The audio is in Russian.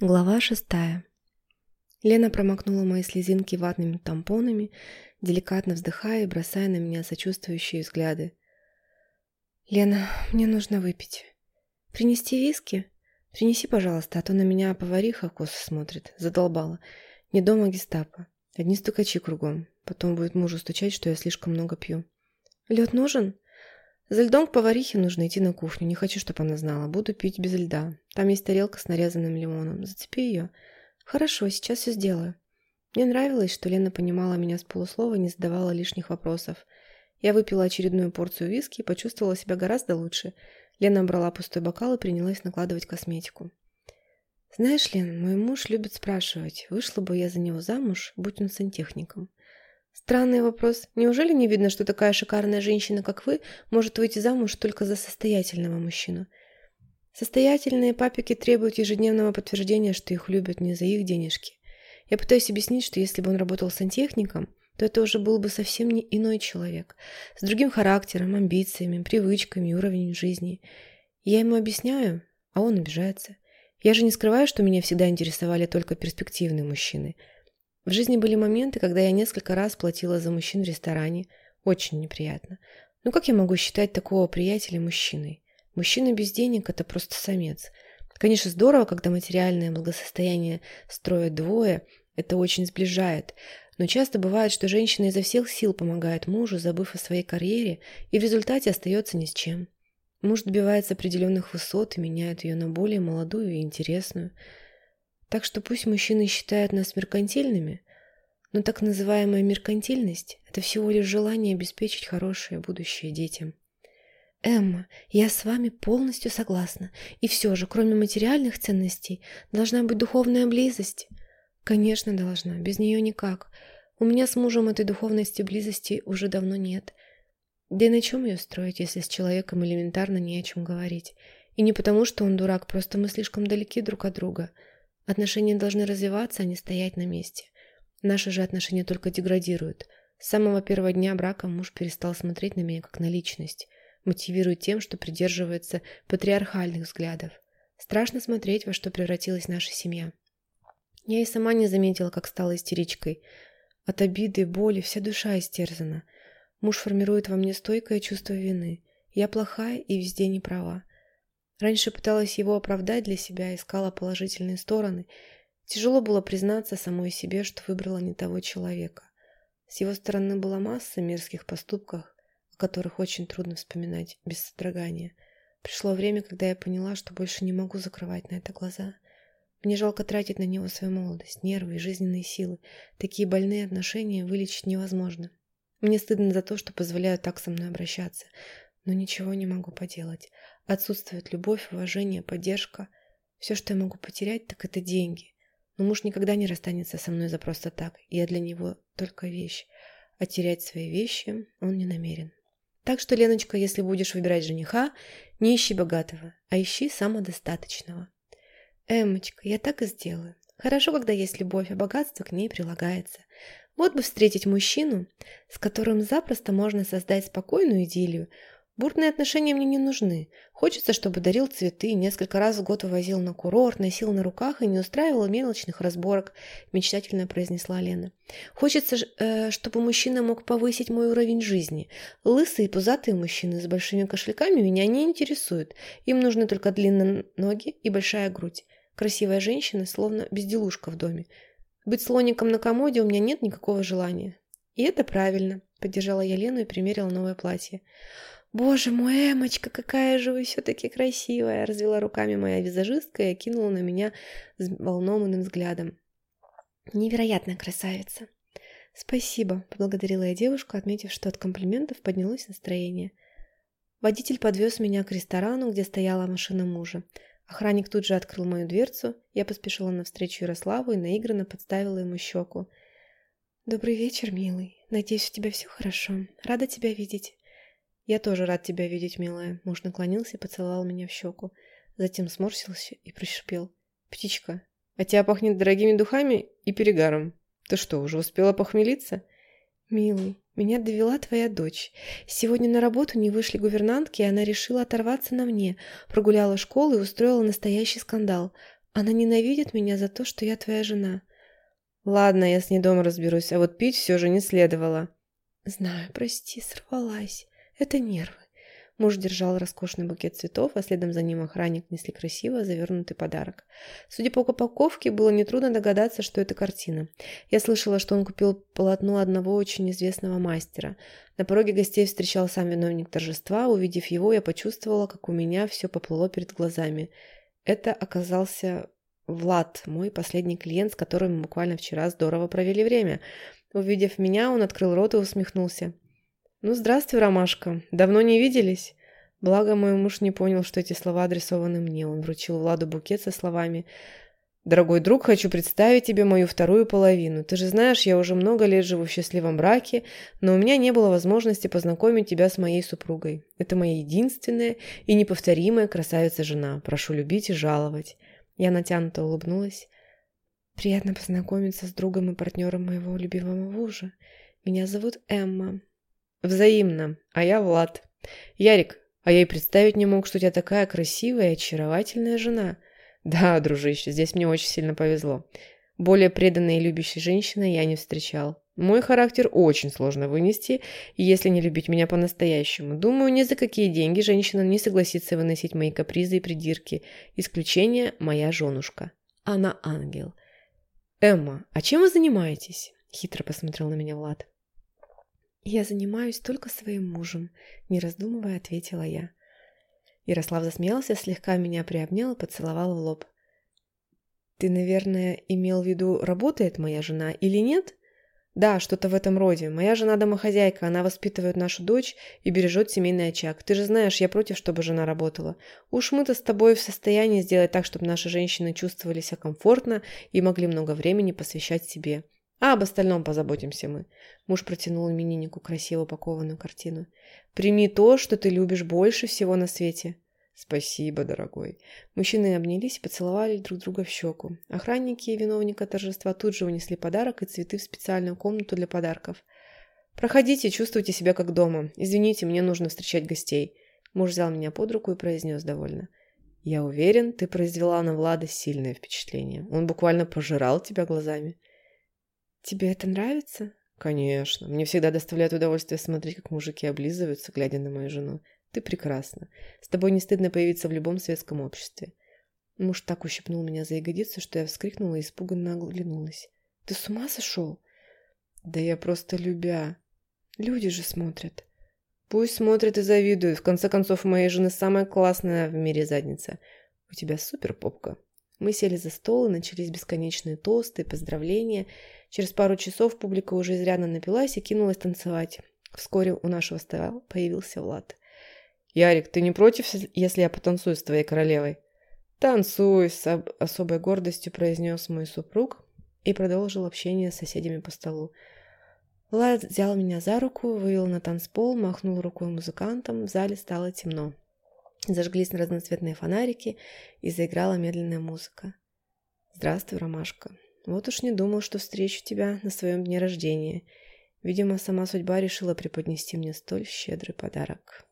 Глава шестая. Лена промокнула мои слезинки ватными тампонами, деликатно вздыхая и бросая на меня сочувствующие взгляды. «Лена, мне нужно выпить. Принести виски? Принеси, пожалуйста, а то на меня повариха косо смотрит. Задолбала. Не дома гестапо. Одни стукачи кругом. Потом будет мужу стучать, что я слишком много пью. Лед нужен?» За льдом к поварихе нужно идти на кухню. Не хочу, чтобы она знала. Буду пить без льда. Там есть тарелка с нарезанным лимоном. Зацепи ее. Хорошо, сейчас все сделаю. Мне нравилось, что Лена понимала меня с полуслова и не задавала лишних вопросов. Я выпила очередную порцию виски и почувствовала себя гораздо лучше. Лена брала пустой бокал и принялась накладывать косметику. «Знаешь, Лен, мой муж любит спрашивать, вышла бы я за него замуж, будь он сантехником. Странный вопрос. Неужели не видно, что такая шикарная женщина, как вы, может выйти замуж только за состоятельного мужчину? Состоятельные папики требуют ежедневного подтверждения, что их любят не за их денежки. Я пытаюсь объяснить, что если бы он работал сантехником, то это уже был бы совсем не иной человек, с другим характером, амбициями, привычками, уровнем жизни. Я ему объясняю, а он обижается. Я же не скрываю, что меня всегда интересовали только перспективные мужчины – в жизни были моменты, когда я несколько раз платила за мужчин в ресторане. Очень неприятно. Ну как я могу считать такого приятеля мужчиной? Мужчина без денег – это просто самец. Конечно, здорово, когда материальное благосостояние строят двое, это очень сближает. Но часто бывает, что женщина изо всех сил помогает мужу, забыв о своей карьере, и в результате остается ни с чем. Муж добивается определенных высот и меняет ее на более молодую и интересную – так что пусть мужчины считают нас меркантильными, но так называемая меркантильность – это всего лишь желание обеспечить хорошее будущее детям. Эмма, я с вами полностью согласна. И все же, кроме материальных ценностей, должна быть духовная близость. Конечно, должна. Без нее никак. У меня с мужем этой духовности близости уже давно нет. Да и на чем ее строить, если с человеком элементарно не о чем говорить? И не потому, что он дурак, просто мы слишком далеки друг от друга – Отношения должны развиваться, а не стоять на месте. Наши же отношения только деградируют. С самого первого дня брака муж перестал смотреть на меня как на личность, мотивирует тем, что придерживается патриархальных взглядов. Страшно смотреть, во что превратилась наша семья. Я и сама не заметила, как стала истеричкой. От обиды боли вся душа истерзана. Муж формирует во мне стойкое чувство вины. Я плохая и везде не права. Раньше пыталась его оправдать для себя, искала положительные стороны. Тяжело было признаться самой себе, что выбрала не того человека. С его стороны была масса мерзких поступков, о которых очень трудно вспоминать без содрогания. Пришло время, когда я поняла, что больше не могу закрывать на это глаза. Мне жалко тратить на него свою молодость, нервы и жизненные силы. Такие больные отношения вылечить невозможно. Мне стыдно за то, что позволяю так со мной обращаться, но ничего не могу поделать. Отсутствует любовь, уважение, поддержка. Все, что я могу потерять, так это деньги. Но муж никогда не расстанется со мной за просто так. Я для него только вещь. А терять свои вещи он не намерен. Так что, Леночка, если будешь выбирать жениха, не ищи богатого, а ищи самодостаточного. Эмочка, я так и сделаю. Хорошо, когда есть любовь, а богатство к ней прилагается. Вот бы встретить мужчину, с которым запросто можно создать спокойную идиллию, Бурные отношения мне не нужны. Хочется, чтобы дарил цветы, несколько раз в год увозил на курорт, носил на руках и не устраивал мелочных разборок, мечтательно произнесла Лена. Хочется, э, чтобы мужчина мог повысить мой уровень жизни. Лысые и пузатые мужчины с большими кошельками меня не интересуют. Им нужны только длинные ноги и большая грудь. Красивая женщина, словно безделушка в доме. Быть слоником на комоде у меня нет никакого желания. И это правильно, поддержала я Лену и примерила новое платье. «Боже мой, Эмочка, какая же вы все-таки красивая!» Развела руками моя визажистка и окинула на меня волнованным взглядом. «Невероятная красавица!» «Спасибо», — поблагодарила я девушку, отметив, что от комплиментов поднялось настроение. Водитель подвез меня к ресторану, где стояла машина мужа. Охранник тут же открыл мою дверцу, я поспешила навстречу Ярославу и наигранно подставила ему щеку. «Добрый вечер, милый. Надеюсь, у тебя все хорошо. Рада тебя видеть». «Я тоже рад тебя видеть, милая». Муж наклонился и поцеловал меня в щеку. Затем сморщился и прошипел. «Птичка, а тебя пахнет дорогими духами и перегаром. Ты что, уже успела похмелиться?» «Милый, меня довела твоя дочь. Сегодня на работу не вышли гувернантки, и она решила оторваться на мне, прогуляла школу и устроила настоящий скандал. Она ненавидит меня за то, что я твоя жена. Ладно, я с ней дома разберусь, а вот пить все же не следовало. Знаю, прости, сорвалась. Это нервы. Муж держал роскошный букет цветов, а следом за ним охранник несли красиво завернутый подарок. Судя по упаковке, было нетрудно догадаться, что это картина. Я слышала, что он купил полотно одного очень известного мастера. На пороге гостей встречал сам виновник торжества. Увидев его, я почувствовала, как у меня все поплыло перед глазами. Это оказался Влад, мой последний клиент, с которым мы буквально вчера здорово провели время. Увидев меня, он открыл рот и усмехнулся. «Ну, здравствуй, Ромашка. Давно не виделись?» Благо, мой муж не понял, что эти слова адресованы мне. Он вручил Владу букет со словами «Дорогой друг, хочу представить тебе мою вторую половину. Ты же знаешь, я уже много лет живу в счастливом браке, но у меня не было возможности познакомить тебя с моей супругой. Это моя единственная и неповторимая красавица-жена. Прошу любить и жаловать». Я натянуто улыбнулась. «Приятно познакомиться с другом и партнером моего любимого мужа. Меня зовут Эмма. Взаимно. А я Влад. Ярик, а я и представить не мог, что у тебя такая красивая и очаровательная жена. Да, дружище, здесь мне очень сильно повезло. Более преданной и любящей женщины я не встречал. Мой характер очень сложно вынести, если не любить меня по-настоящему. Думаю, ни за какие деньги женщина не согласится выносить мои капризы и придирки. Исключение – моя женушка. Она ангел. «Эмма, а чем вы занимаетесь?» – хитро посмотрел на меня Влад. «Я занимаюсь только своим мужем», — не раздумывая ответила я. Ярослав засмеялся, слегка меня приобнял и поцеловал в лоб. «Ты, наверное, имел в виду, работает моя жена или нет?» «Да, что-то в этом роде. Моя жена домохозяйка, она воспитывает нашу дочь и бережет семейный очаг. Ты же знаешь, я против, чтобы жена работала. Уж мы-то с тобой в состоянии сделать так, чтобы наши женщины чувствовали себя комфортно и могли много времени посвящать себе. А об остальном позаботимся мы. Муж протянул имениннику красиво упакованную картину. Прими то, что ты любишь больше всего на свете. Спасибо, дорогой. Мужчины обнялись и поцеловали друг друга в щеку. Охранники и виновника торжества тут же унесли подарок и цветы в специальную комнату для подарков. «Проходите, чувствуйте себя как дома. Извините, мне нужно встречать гостей». Муж взял меня под руку и произнес довольно. «Я уверен, ты произвела на Влада сильное впечатление. Он буквально пожирал тебя глазами». «Тебе это нравится?» «Конечно. Мне всегда доставляет удовольствие смотреть, как мужики облизываются, глядя на мою жену. Ты прекрасна. С тобой не стыдно появиться в любом светском обществе». Муж так ущипнул меня за ягодицу, что я вскрикнула и испуганно оглянулась. «Ты с ума сошел?» «Да я просто любя. Люди же смотрят». «Пусть смотрят и завидуют. В конце концов, у моей жены самая классная в мире задница. У тебя супер попка». Мы сели за стол, и начались бесконечные тосты, поздравления. Через пару часов публика уже изрядно напилась и кинулась танцевать. Вскоре у нашего стола появился Влад. «Ярик, ты не против, если я потанцую с твоей королевой?» «Танцуй!» – с особой гордостью произнес мой супруг и продолжил общение с соседями по столу. Влад взял меня за руку, вывел на танцпол, махнул рукой музыкантам, в зале стало темно. Зажглись разноцветные фонарики, и заиграла медленная музыка. «Здравствуй, Ромашка. Вот уж не думал, что встречу тебя на своем дне рождения. Видимо, сама судьба решила преподнести мне столь щедрый подарок».